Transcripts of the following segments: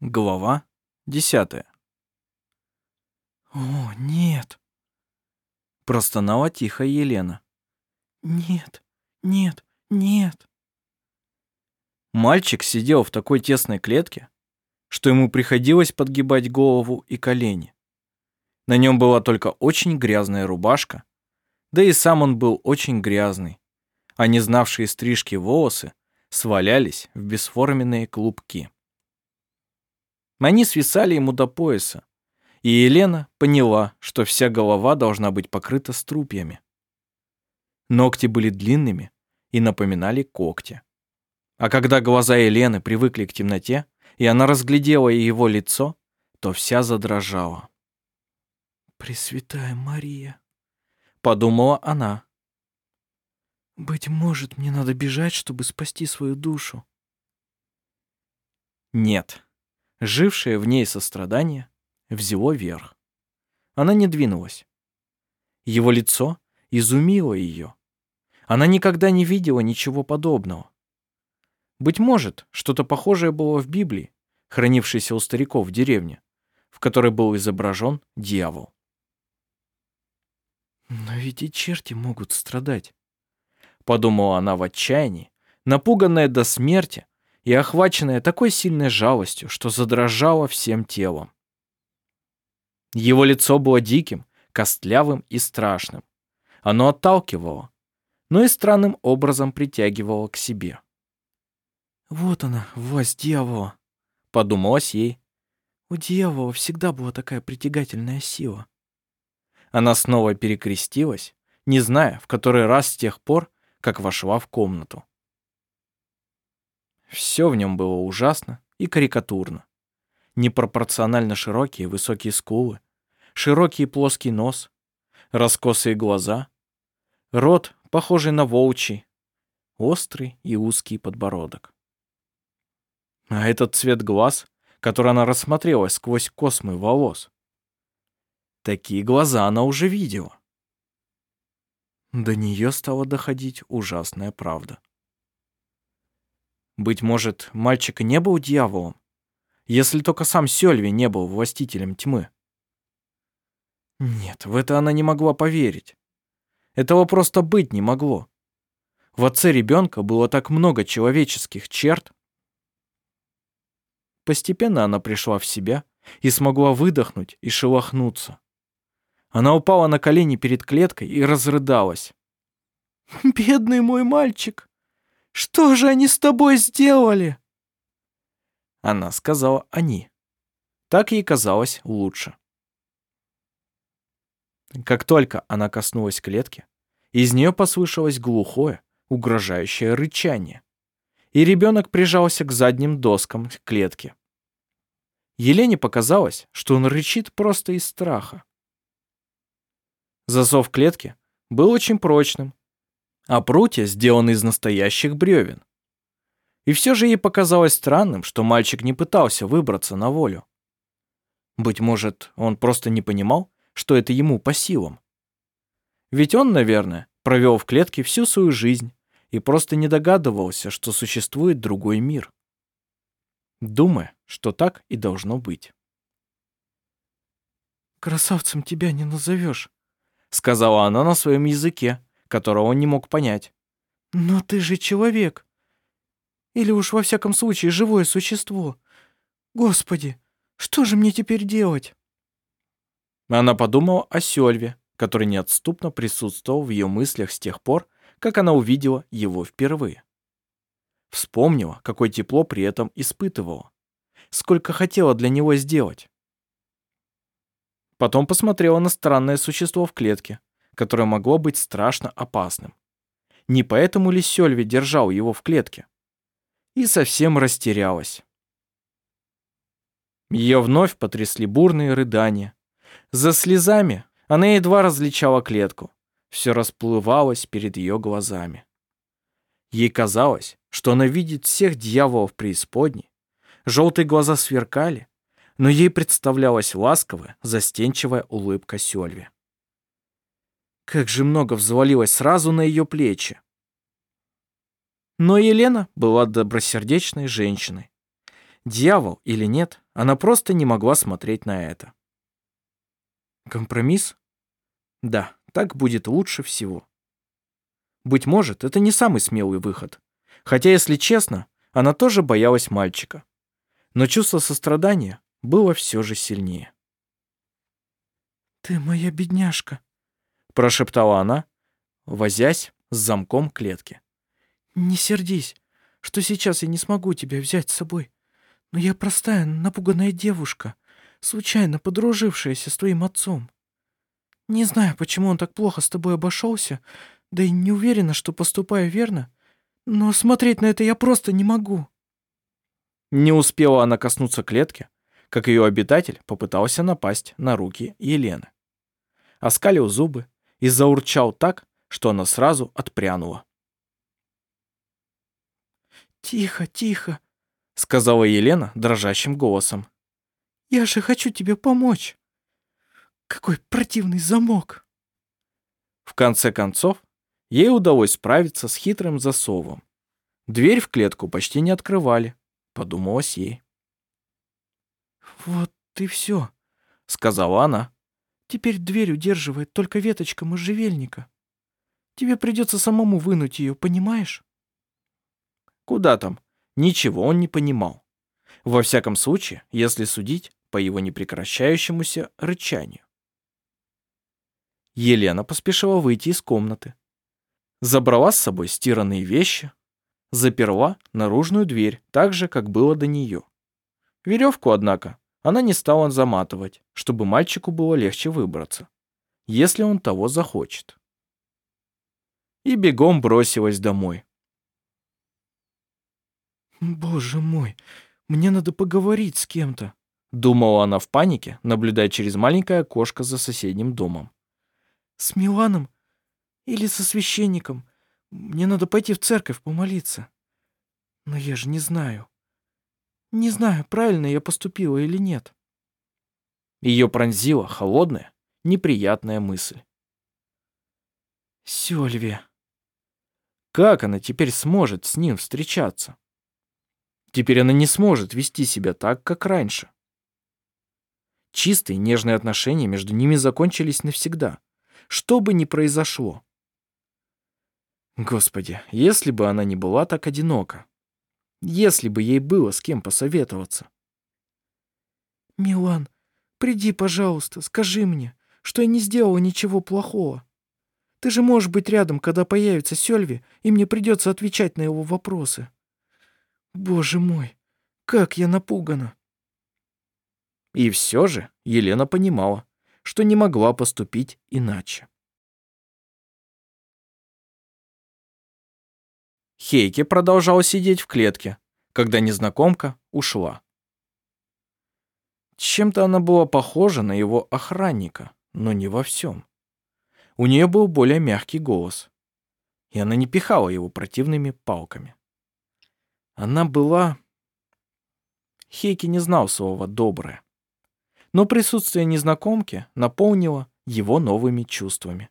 Глава десятая. «О, нет!» Простонала тихо Елена. «Нет, нет, нет!» Мальчик сидел в такой тесной клетке, что ему приходилось подгибать голову и колени. На нем была только очень грязная рубашка, да и сам он был очень грязный, а не знавшие стрижки волосы свалялись в бесформенные клубки. Они свисали ему до пояса, и Елена поняла, что вся голова должна быть покрыта струпьями. Ногти были длинными и напоминали когти. А когда глаза Елены привыкли к темноте, и она разглядела его лицо, то вся задрожала. «Пресвятая Мария», — подумала она. «Быть может, мне надо бежать, чтобы спасти свою душу». Нет, жившее в ней сострадание взяло верх. Она не двинулась. Его лицо изумило ее. Она никогда не видела ничего подобного. Быть может, что-то похожее было в Библии, хранившейся у стариков в деревне, в которой был изображен дьявол. «Но ведь и черти могут страдать», — подумала она в отчаянии, напуганная до смерти и охваченная такой сильной жалостью, что задрожала всем телом. Его лицо было диким, костлявым и страшным. Оно отталкивало, но и странным образом притягивало к себе. «Вот она, власть дьявола», — подумалось ей. «У дьявола всегда была такая притягательная сила». Она снова перекрестилась, не зная, в который раз с тех пор, как вошла в комнату. Все в нем было ужасно и карикатурно. Непропорционально широкие высокие скулы, широкий плоский нос, раскосые глаза, рот, похожий на волчий, острый и узкий подбородок. А этот цвет глаз, который она рассмотрела сквозь космы волос. Такие глаза она уже видела. До нее стала доходить ужасная правда. Быть может, мальчик и не был дьяволом, если только сам Сёльви не был властителем тьмы. Нет, в это она не могла поверить. Этого просто быть не могло. В отце ребенка было так много человеческих черт. Постепенно она пришла в себя и смогла выдохнуть и шелохнуться. Она упала на колени перед клеткой и разрыдалась. «Бедный мой мальчик! Что же они с тобой сделали?» Она сказала «они». Так ей казалось лучше. Как только она коснулась клетки, из нее послышалось глухое, угрожающее рычание, и ребенок прижался к задним доскам клетки. Елене показалось, что он рычит просто из страха. Засов клетки был очень прочным, а прутья сделаны из настоящих бревен. И все же ей показалось странным, что мальчик не пытался выбраться на волю. Быть может, он просто не понимал, что это ему по силам. Ведь он, наверное, провел в клетке всю свою жизнь и просто не догадывался, что существует другой мир. Думая, что так и должно быть. «Красавцем тебя не назовешь», — сказала она на своем языке, которого он не мог понять. «Но ты же человек. Или уж во всяком случае живое существо. Господи, что же мне теперь делать?» Она подумала о Сёльве, который неотступно присутствовал в ее мыслях с тех пор, как она увидела его впервые. Вспомнила, какое тепло при этом испытывала. Сколько хотела для него сделать. Потом посмотрела на странное существо в клетке, которое могло быть страшно опасным. Не поэтому ли Сёльви держал его в клетке? И совсем растерялась. Ее вновь потрясли бурные рыдания. За слезами она едва различала клетку. Все расплывалось перед ее глазами. Ей казалось, что она видит всех дьяволов преисподней. Желтые глаза сверкали, но ей представлялась ласковая, застенчивая улыбка Сёльви. Как же много взвалилось сразу на ее плечи. Но Елена была добросердечной женщиной. Дьявол или нет, она просто не могла смотреть на это. Компромисс? Да, так будет лучше всего. Быть может, это не самый смелый выход. Хотя, если честно, она тоже боялась мальчика. Но чувство сострадания было все же сильнее. «Ты моя бедняжка», — прошептала она, возясь с замком клетки. «Не сердись, что сейчас я не смогу тебя взять с собой. Но я простая, напуганная девушка, случайно подружившаяся с твоим отцом. Не знаю, почему он так плохо с тобой обошелся, да и не уверена, что поступаю верно, но смотреть на это я просто не могу». Не успела она коснуться клетки, как ее обитатель попытался напасть на руки Елены. Оскалил зубы и заурчал так, что она сразу отпрянула. «Тихо, тихо», — сказала Елена дрожащим голосом. «Я же хочу тебе помочь. Какой противный замок!» В конце концов, ей удалось справиться с хитрым засовом. Дверь в клетку почти не открывали, подумалось ей. «Вот и все», — сказала она. «Теперь дверь удерживает только веточка можжевельника. Тебе придется самому вынуть ее, понимаешь?» Куда там? Ничего он не понимал. Во всяком случае, если судить по его непрекращающемуся рычанию. Елена поспешила выйти из комнаты. Забрала с собой стиранные вещи, заперла наружную дверь так же, как было до нее. Веревку, однако, она не стала заматывать, чтобы мальчику было легче выбраться, если он того захочет. И бегом бросилась домой. «Боже мой, мне надо поговорить с кем-то», думала она в панике, наблюдая через маленькое окошко за соседним домом. «С Миланом или со священником. Мне надо пойти в церковь помолиться. Но я же не знаю. Не знаю, правильно я поступила или нет». Ее пронзила холодная, неприятная мысль. Сёльве. Как она теперь сможет с ним встречаться? Теперь она не сможет вести себя так, как раньше. Чистые, нежные отношения между ними закончились навсегда. Что бы ни произошло. Господи, если бы она не была так одинока. Если бы ей было с кем посоветоваться. «Милан, приди, пожалуйста, скажи мне, что я не сделала ничего плохого. Ты же можешь быть рядом, когда появится Сёльви, и мне придется отвечать на его вопросы». Боже мой, как я напугана. И все же Елена понимала, что не могла поступить иначе. Хейке продолжал сидеть в клетке, когда незнакомка ушла. Чем-то она была похожа на его охранника, но не во всем. У нее был более мягкий голос, и она не пихала его противными палками. Она была... Хейки не знал слова «доброе». Но присутствие незнакомки наполнило его новыми чувствами.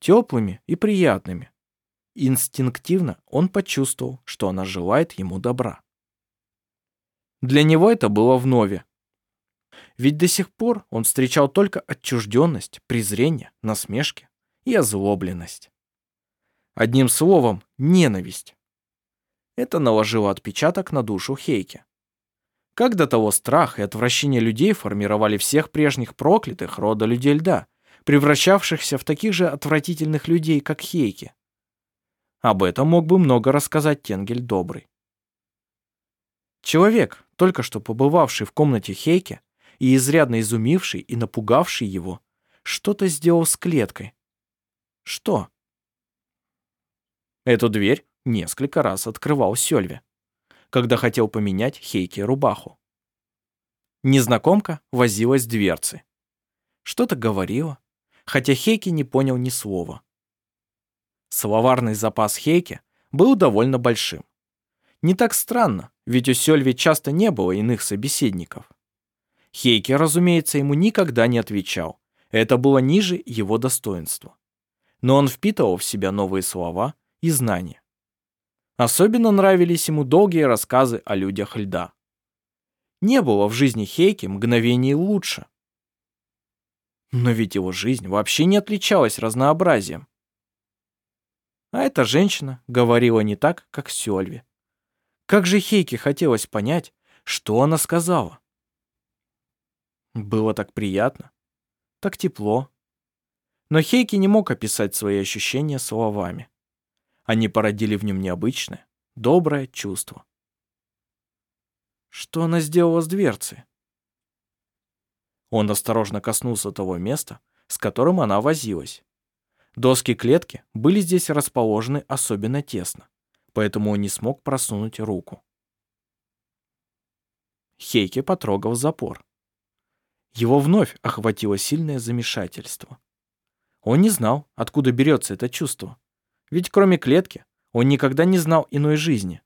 Теплыми и приятными. Инстинктивно он почувствовал, что она желает ему добра. Для него это было вновь. Ведь до сих пор он встречал только отчужденность, презрение, насмешки и озлобленность. Одним словом, ненависть. Это наложило отпечаток на душу Хейки. Как до того страх и отвращение людей формировали всех прежних проклятых рода людей льда, превращавшихся в таких же отвратительных людей, как Хейки. Об этом мог бы много рассказать Тенгель Добрый. Человек, только что побывавший в комнате Хейки и изрядно изумивший и напугавший его, что-то сделал с клеткой. Что? Эту дверь несколько раз открывал Сёльве, когда хотел поменять Хейке рубаху. Незнакомка возилась в дверцы. Что-то говорила, хотя Хейке не понял ни слова. Словарный запас Хейке был довольно большим. Не так странно, ведь у Сёльви часто не было иных собеседников. Хейке, разумеется, ему никогда не отвечал. Это было ниже его достоинства. Но он впитывал в себя новые слова и знания. Особенно нравились ему долгие рассказы о людях льда. Не было в жизни Хейки мгновений лучше. Но ведь его жизнь вообще не отличалась разнообразием. А эта женщина говорила не так, как Сёльви. Как же Хейке хотелось понять, что она сказала. Было так приятно, так тепло. Но Хейки не мог описать свои ощущения словами. Они породили в нем необычное, доброе чувство. Что она сделала с дверцей? Он осторожно коснулся того места, с которым она возилась. Доски клетки были здесь расположены особенно тесно, поэтому он не смог просунуть руку. Хейке потрогал запор. Его вновь охватило сильное замешательство. Он не знал, откуда берется это чувство. Ведь кроме клетки он никогда не знал иной жизни,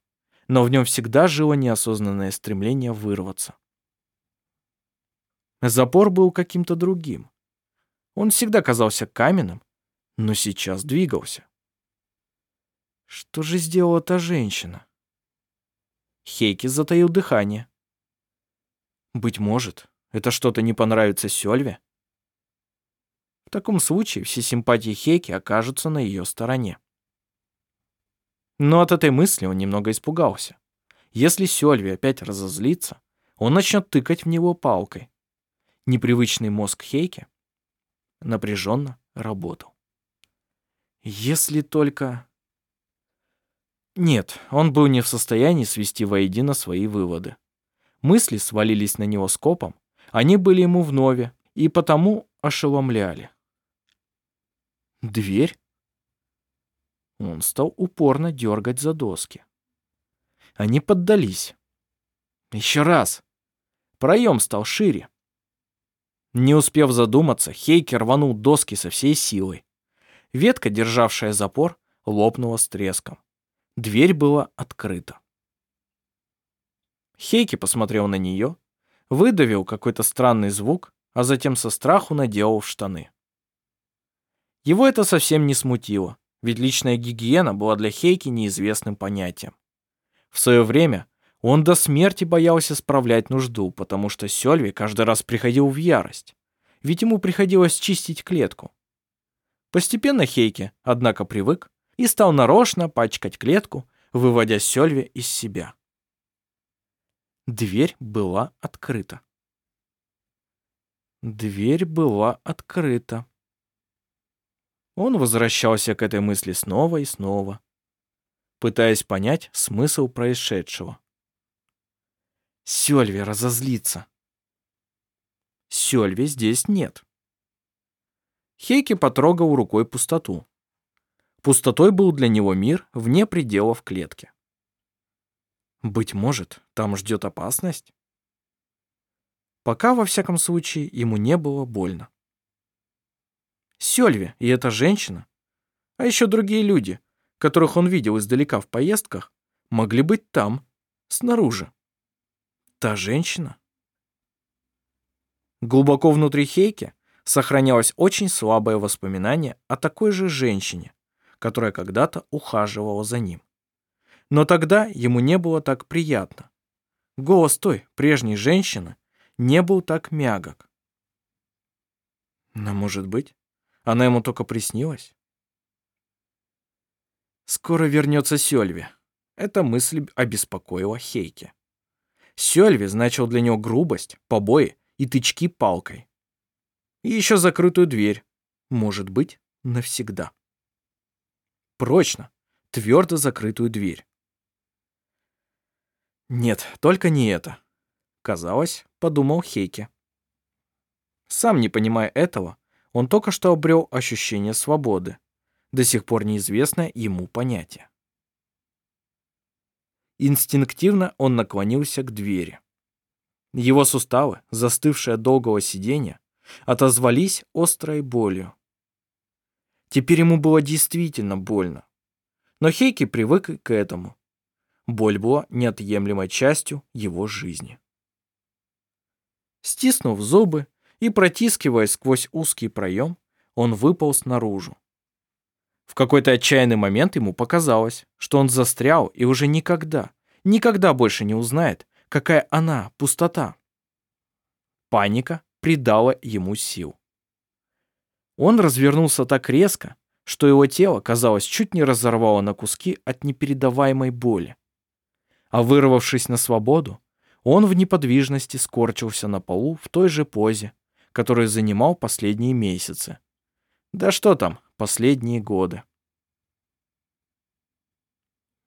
но в нем всегда жило неосознанное стремление вырваться. Запор был каким-то другим. Он всегда казался каменным, но сейчас двигался. Что же сделала та женщина? Хейки затаил дыхание. Быть может, это что-то не понравится Сёльве? В таком случае все симпатии Хейки окажутся на ее стороне. Но от этой мысли он немного испугался. Если Сёльви опять разозлится, он начнет тыкать в него палкой. Непривычный мозг Хейки напряженно работал. Если только... Нет, он был не в состоянии свести воедино свои выводы. Мысли свалились на него скопом, они были ему вновь и потому ошеломляли. Дверь? Он стал упорно дергать за доски. Они поддались. Еще раз. Проем стал шире. Не успев задуматься, Хейки рванул доски со всей силой. Ветка, державшая запор, лопнула с треском. Дверь была открыта. Хейки посмотрел на нее выдавил какой-то странный звук, а затем со страху наделал в штаны. Его это совсем не смутило, ведь личная гигиена была для Хейки неизвестным понятием. В свое время он до смерти боялся справлять нужду, потому что Сёльви каждый раз приходил в ярость, ведь ему приходилось чистить клетку. Постепенно Хейки, однако, привык и стал нарочно пачкать клетку, выводя Сёльви из себя. Дверь была открыта. Дверь была открыта. Он возвращался к этой мысли снова и снова, пытаясь понять смысл происшедшего. Сёльви разозлится. Сёльви здесь нет. Хейки потрогал рукой пустоту. Пустотой был для него мир вне пределов клетки. Быть может, там ждет опасность? Пока, во всяком случае, ему не было больно. Сёльви и эта женщина, а еще другие люди, которых он видел издалека в поездках, могли быть там, снаружи. Та женщина? Глубоко внутри Хейки сохранялось очень слабое воспоминание о такой же женщине, которая когда-то ухаживала за ним. Но тогда ему не было так приятно. Голос той, прежней женщины, не был так мягок. Но, может быть, она ему только приснилась? Скоро вернется Сёльви. Эта мысль обеспокоила Хейке. Сёльви значил для него грубость, побои и тычки палкой. И еще закрытую дверь. Может быть, навсегда. Прочно, твердо закрытую дверь. Нет, только не это. Казалось, подумал Хейке. Сам не понимая этого, он только что обрел ощущение свободы, до сих пор неизвестное ему понятие. Инстинктивно он наклонился к двери. Его суставы, застывшие от долгого сидения, отозвались острой болью. Теперь ему было действительно больно. Но Хейки привык к этому Боль была неотъемлемой частью его жизни. Стиснув зубы и протискиваясь сквозь узкий проем, он выполз наружу. В какой-то отчаянный момент ему показалось, что он застрял и уже никогда, никогда больше не узнает, какая она, пустота. Паника придала ему сил. Он развернулся так резко, что его тело, казалось, чуть не разорвало на куски от непередаваемой боли. А вырвавшись на свободу, он в неподвижности скорчился на полу в той же позе, которую занимал последние месяцы. Да что там, последние годы.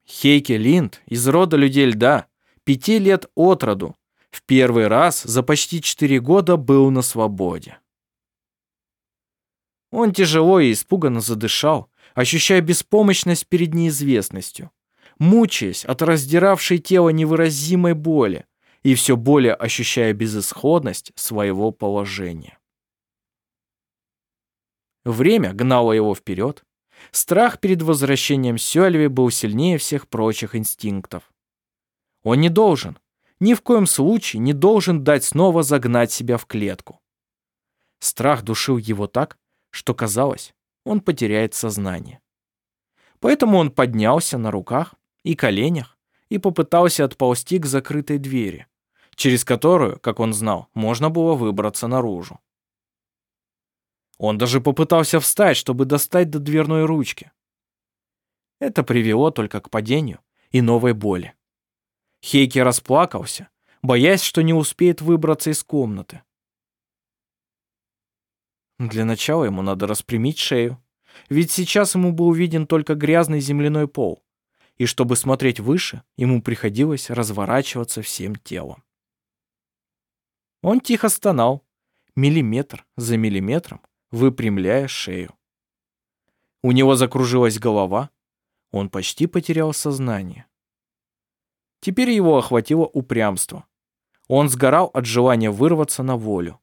Хейке Линд из рода людей льда, пяти лет от роду, в первый раз за почти четыре года был на свободе. Он тяжело и испуганно задышал, ощущая беспомощность перед неизвестностью, мучаясь от раздиравшей тело невыразимой боли и все более ощущая безысходность своего положения. Время гнало его вперед. Страх перед возвращением Сёльви был сильнее всех прочих инстинктов. Он не должен, ни в коем случае не должен дать снова загнать себя в клетку. Страх душил его так, что казалось, он потеряет сознание. Поэтому он поднялся на руках и коленях и попытался отползти к закрытой двери, через которую, как он знал, можно было выбраться наружу. Он даже попытался встать, чтобы достать до дверной ручки. Это привело только к падению и новой боли. Хейки расплакался, боясь, что не успеет выбраться из комнаты. Для начала ему надо распрямить шею, ведь сейчас ему был виден только грязный земляной пол, и чтобы смотреть выше, ему приходилось разворачиваться всем телом. Он тихо стонал, миллиметр за миллиметром, выпрямляя шею. У него закружилась голова, он почти потерял сознание. Теперь его охватило упрямство. Он сгорал от желания вырваться на волю.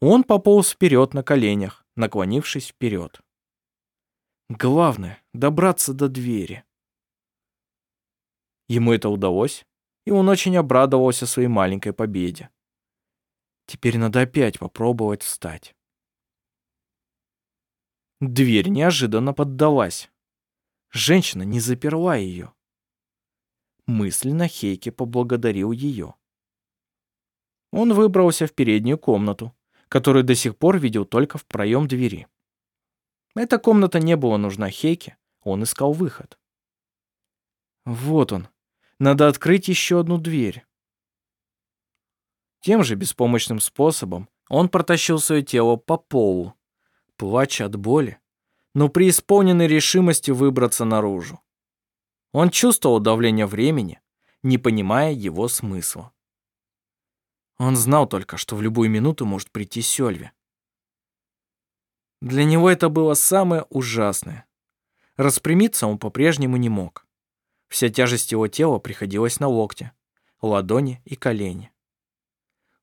Он пополз вперед на коленях, наклонившись вперед. Главное — добраться до двери. Ему это удалось, и он очень обрадовался своей маленькой победе. Теперь надо опять попробовать встать. Дверь неожиданно поддалась. Женщина не заперла ее. Мысленно Хейке поблагодарил ее. Он выбрался в переднюю комнату, которую до сих пор видел только в проем двери. Эта комната не была нужна Хейке, он искал выход. Вот он. Надо открыть еще одну дверь. Тем же беспомощным способом он протащил свое тело по полу, плача от боли, но при исполненной решимости выбраться наружу. Он чувствовал давление времени, не понимая его смысла. Он знал только, что в любую минуту может прийти Сёльви. Для него это было самое ужасное. Распрямиться он по-прежнему не мог. Вся тяжесть его тела приходилась на локте, ладони и колени.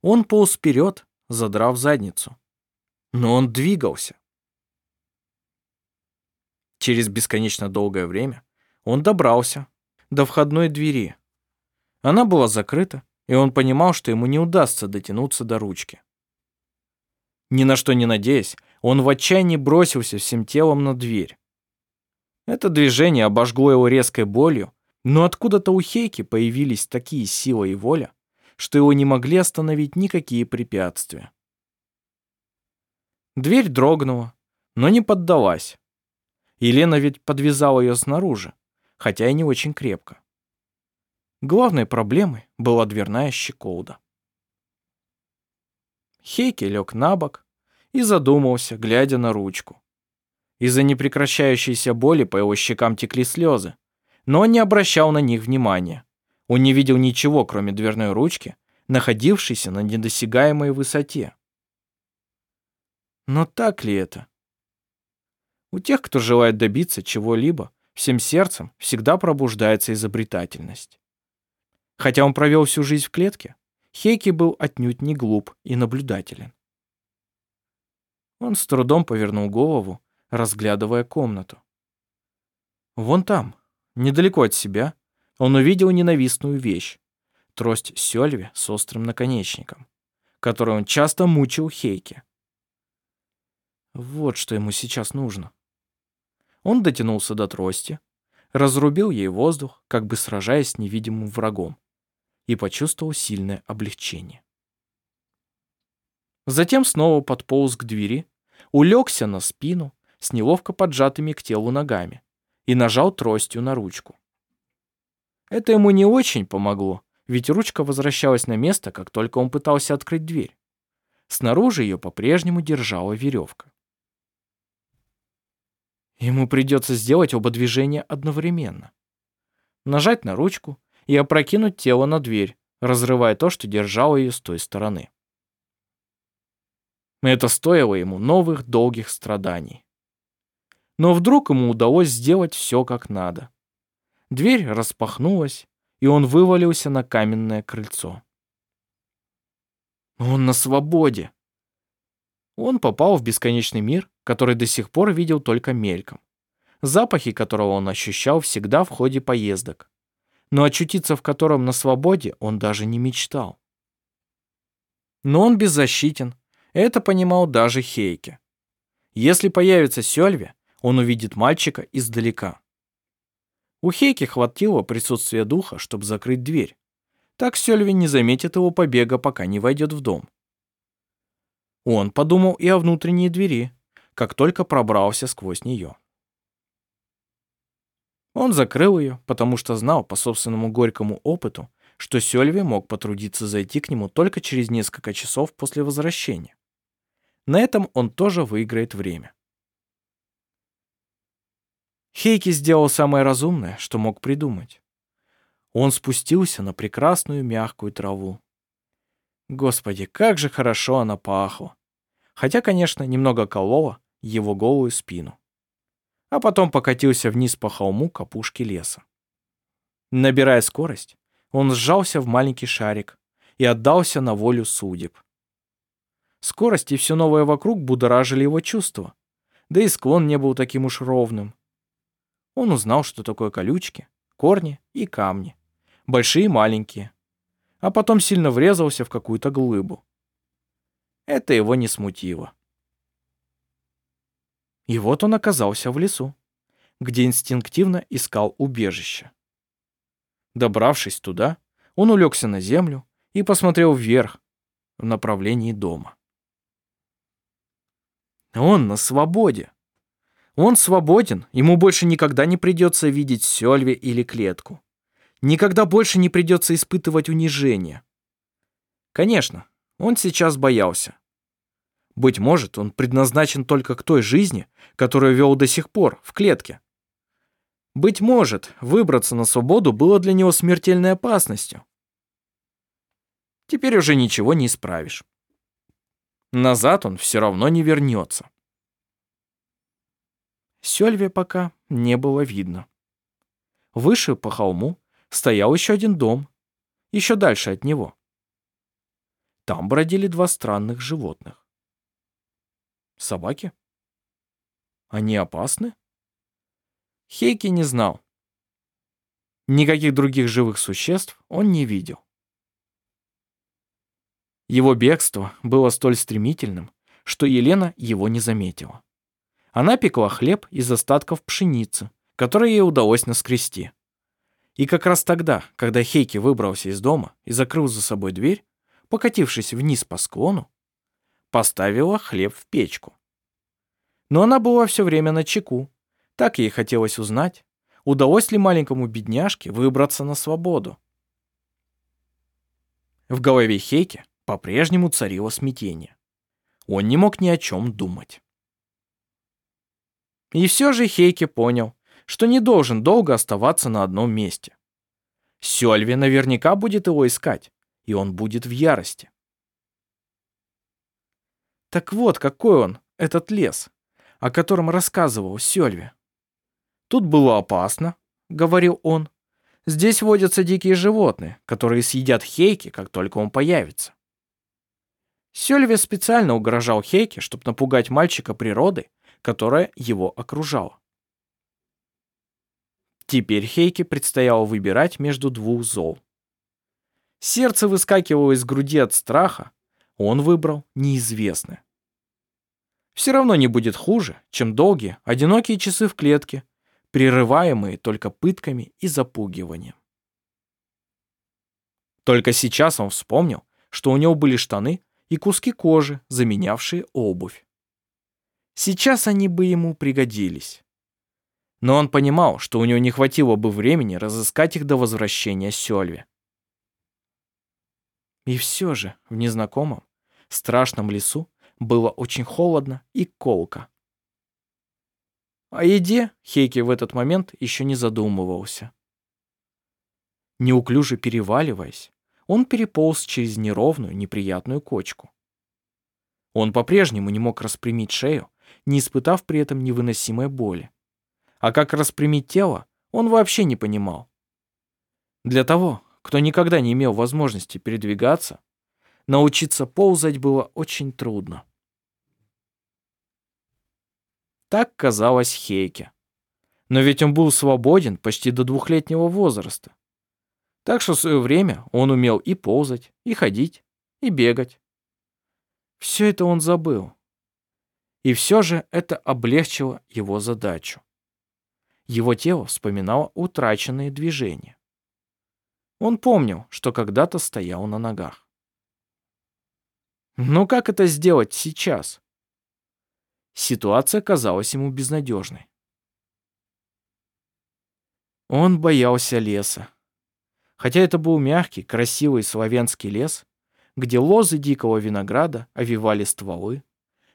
Он полз вперед, задрав задницу. Но он двигался. Через бесконечно долгое время он добрался до входной двери. Она была закрыта, и он понимал, что ему не удастся дотянуться до ручки. Ни на что не надеясь, он в отчаянии бросился всем телом на дверь. Это движение обожгло его резкой болью, но откуда-то у Хейки появились такие сила и воля, что его не могли остановить никакие препятствия. Дверь дрогнула, но не поддалась. Елена ведь подвязала ее снаружи, хотя и не очень крепко. Главной проблемой была дверная щеколда. Хейки лег на бок и задумался, глядя на ручку. Из-за непрекращающейся боли по его щекам текли слезы, но он не обращал на них внимания. Он не видел ничего, кроме дверной ручки, находившейся на недосягаемой высоте. Но так ли это? У тех, кто желает добиться чего-либо, всем сердцем всегда пробуждается изобретательность. Хотя он провел всю жизнь в клетке, Хейки был отнюдь не глуп и наблюдателен. Он с трудом повернул голову, разглядывая комнату. Вон там, недалеко от себя, он увидел ненавистную вещь — трость Сёльви с острым наконечником, которую он часто мучил Хейки. Вот что ему сейчас нужно. Он дотянулся до трости, разрубил ей воздух, как бы сражаясь с невидимым врагом, и почувствовал сильное облегчение. Затем снова подполз к двери, улегся на спину с неловко поджатыми к телу ногами и нажал тростью на ручку. Это ему не очень помогло, ведь ручка возвращалась на место, как только он пытался открыть дверь. Снаружи ее по-прежнему держала веревка. Ему придется сделать оба движения одновременно. Нажать на ручку и опрокинуть тело на дверь, разрывая то, что держало ее с той стороны. Это стоило ему новых долгих страданий. Но вдруг ему удалось сделать все как надо. Дверь распахнулась, и он вывалился на каменное крыльцо. Он на свободе. Он попал в бесконечный мир, который до сих пор видел только мельком, запахи которого он ощущал всегда в ходе поездок, но очутиться в котором на свободе он даже не мечтал. Но он беззащитен, это понимал даже Хейке. Если появится Сёльве, он увидит мальчика издалека. У Хейки хватило присутствия духа, чтобы закрыть дверь. Так Сёльве не заметит его побега, пока не войдет в дом. Он подумал и о внутренней двери, как только пробрался сквозь нее. Он закрыл ее, потому что знал по собственному горькому опыту, что Сёльве мог потрудиться зайти к нему только через несколько часов после возвращения. На этом он тоже выиграет время. Хейки сделал самое разумное, что мог придумать. Он спустился на прекрасную мягкую траву. Господи, как же хорошо она пахла. Хотя, конечно, немного колола его голую спину. А потом покатился вниз по холму к опушке леса. Набирая скорость, он сжался в маленький шарик и отдался на волю судеб. Скорость и все новое вокруг будоражили его чувства. Да и склон не был таким уж ровным. Он узнал, что такое колючки, корни и камни. Большие и маленькие. А потом сильно врезался в какую-то глыбу. Это его не смутило. И вот он оказался в лесу, где инстинктивно искал убежище. Добравшись туда, он улегся на землю и посмотрел вверх в направлении дома. Он на свободе. Он свободен, ему больше никогда не придется видеть Сёльве или клетку. Никогда больше не придется испытывать унижение. Конечно, он сейчас боялся. Быть может, он предназначен только к той жизни, которую вел до сих пор, в клетке. Быть может, выбраться на свободу было для него смертельной опасностью. Теперь уже ничего не исправишь. Назад он все равно не вернется. Сёльве пока не было видно. Выше по холму стоял еще один дом, еще дальше от него. Там бродили два странных животных. Собаки? Они опасны? Хейки не знал. Никаких других живых существ он не видел. Его бегство было столь стремительным, что Елена его не заметила. Она пекла хлеб из остатков пшеницы, которые ей удалось наскрести. И как раз тогда, когда Хейки выбрался из дома и закрыл за собой дверь, покатившись вниз по склону, поставила хлеб в печку. Но она была все время на чеку. Так ей хотелось узнать, удалось ли маленькому бедняжке выбраться на свободу. В голове Хейки по-прежнему царило смятение. Он не мог ни о чем думать. И все же Хейке понял, что не должен долго оставаться на одном месте. Сёльви наверняка будет его искать, и он будет в ярости. Так вот, какой он, этот лес, о котором рассказывал Сёльви. Тут было опасно, говорил он. Здесь водятся дикие животные, которые съедят Хейки, как только он появится. Сёльви специально угрожал Хейке, чтобы напугать мальчика природой которая его окружала. Теперь Хейке предстояло выбирать между двух зол. Сердце выскакивало из груди от страха, он выбрал неизвестное. Все равно не будет хуже, чем долгие, одинокие часы в клетке, прерываемые только пытками и запугиванием. Только сейчас он вспомнил, что у него были штаны и куски кожи, заменявшие обувь. Сейчас они бы ему пригодились. Но он понимал, что у него не хватило бы времени разыскать их до возвращения Сёльве. И все же в незнакомом, страшном лесу было очень холодно и колко. О еде Хейки в этот момент еще не задумывался. Неуклюже переваливаясь, он переполз через неровную, неприятную кочку. Он по-прежнему не мог распрямить шею, не испытав при этом невыносимой боли. А как распрямить тело, он вообще не понимал. Для того, кто никогда не имел возможности передвигаться, научиться ползать было очень трудно. Так казалось Хейке. Но ведь он был свободен почти до двухлетнего возраста. Так что в свое время он умел и ползать, и ходить, и бегать. Все это он забыл. И все же это облегчило его задачу. Его тело вспоминало утраченные движения. Он помнил, что когда-то стоял на ногах. Но как это сделать сейчас? Ситуация казалась ему безнадежной. Он боялся леса. Хотя это был мягкий, красивый славянский лес, где лозы дикого винограда овивали стволы,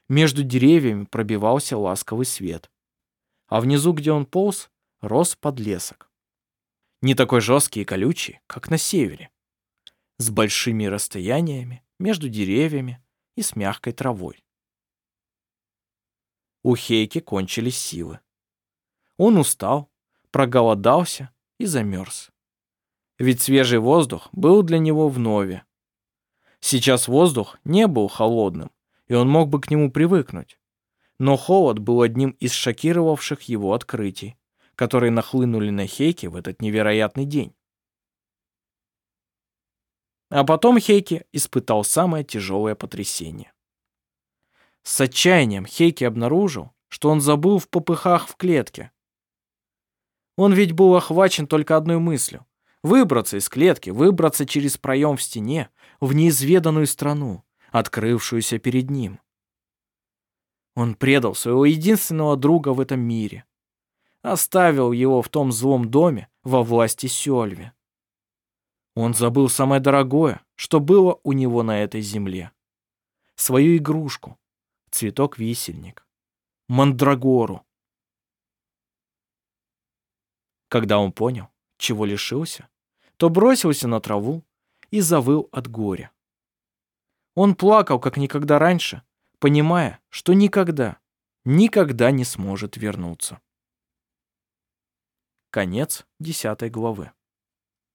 между деревьями пробивался ласковый свет, а внизу, где он полз, рос подлесок. Не такой жесткий и колючий, как на севере, с большими расстояниями между деревьями и с мягкой травой. У Хейки кончились силы. Он устал, проголодался и замерз ведь свежий воздух был для него вновь. Сейчас воздух не был холодным, и он мог бы к нему привыкнуть. Но холод был одним из шокировавших его открытий, которые нахлынули на Хейки в этот невероятный день. А потом Хейки испытал самое тяжелое потрясение. С отчаянием Хейки обнаружил, что он забыл в попыхах в клетке. Он ведь был охвачен только одной мыслью Выбраться из клетки, выбраться через проем в стене в неизведанную страну, открывшуюся перед ним. Он предал своего единственного друга в этом мире. Оставил его в том злом доме во власти Сёльве. Он забыл самое дорогое, что было у него на этой земле. Свою игрушку, цветок-висельник, мандрагору. Когда он понял, чего лишился, то бросился на траву и завыл от горя. Он плакал, как никогда раньше, понимая, что никогда, никогда не сможет вернуться. Конец десятой главы.